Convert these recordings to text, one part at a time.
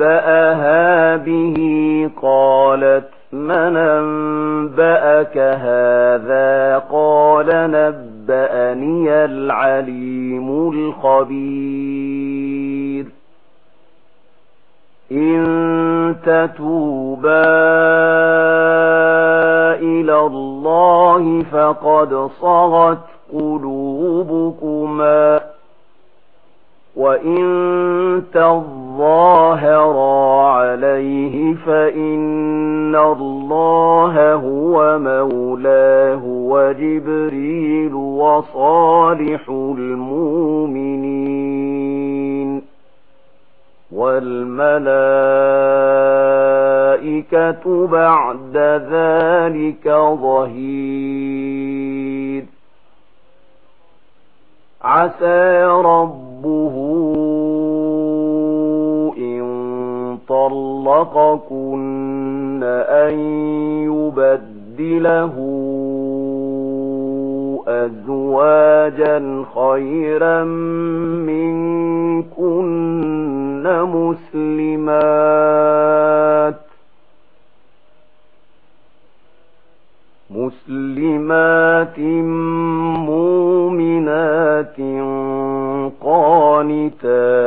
أنبأها به قالت من أنبأك هذا قال نبأني العليم الخبير إن تتوبا إلى الله فقد صغت قلوبكما وإن تظهر ظاهرا عليه فإن الله هو مولاه وجبريل وصالح المؤمنين والملائكة بعد ذلك ظهير عسى ربه طلقكن أن يبدله أزواجا خيرا منكن مسلمات مسلمات مؤمنات قانتات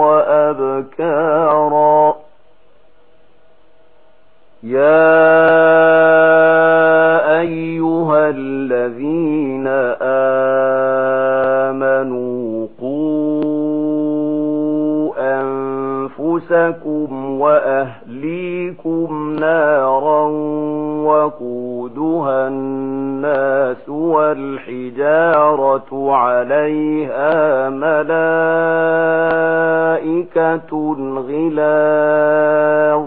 وأبكى أنفسكم وأهليكم نارا وقودها الناس والحجارة عليها ملائكة غلاظ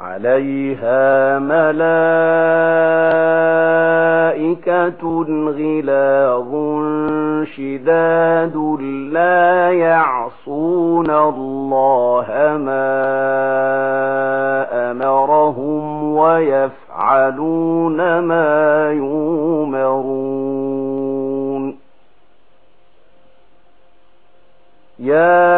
عليها ملائكة ملائكة غلاظ شداد لا يعصون الله ما أمرهم ويفعلون ما يؤمرون يا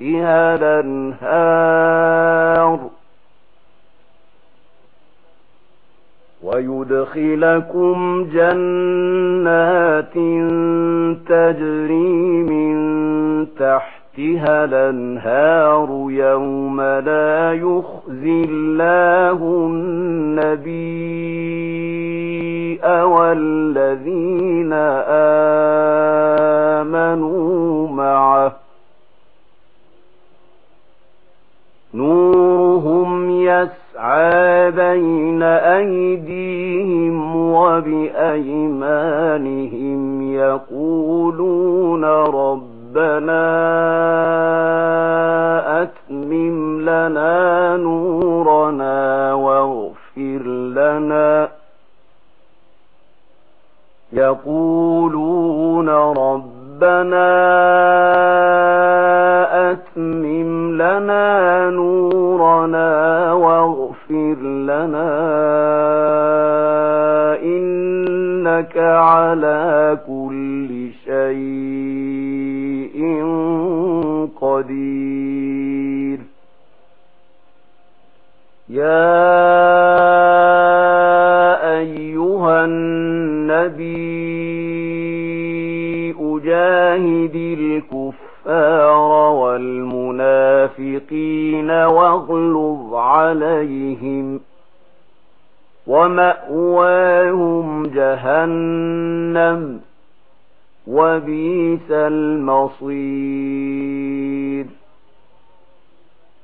تحتها لنهار ويدخلكم جنات تجري من تحتها الأنهار يوم لا يخزي الله النبي والذين آمنوا لنا نورنا واغفر لنا. يقولون ربنا أتمم لنا نورنا واغفر لنا. إنك على كل شيء قدير. يا أيها النبي أجاهد الكفار والمنافقين واغلظ عليهم ومأواهم جهنم وبيس المصير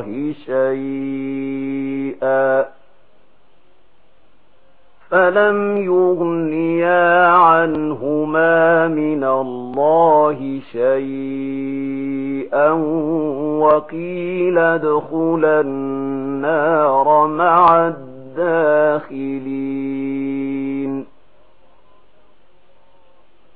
الله شيئا. فلم يغنيا عنهما من الله شيئا وقيل ادخل النار مع الداخلين.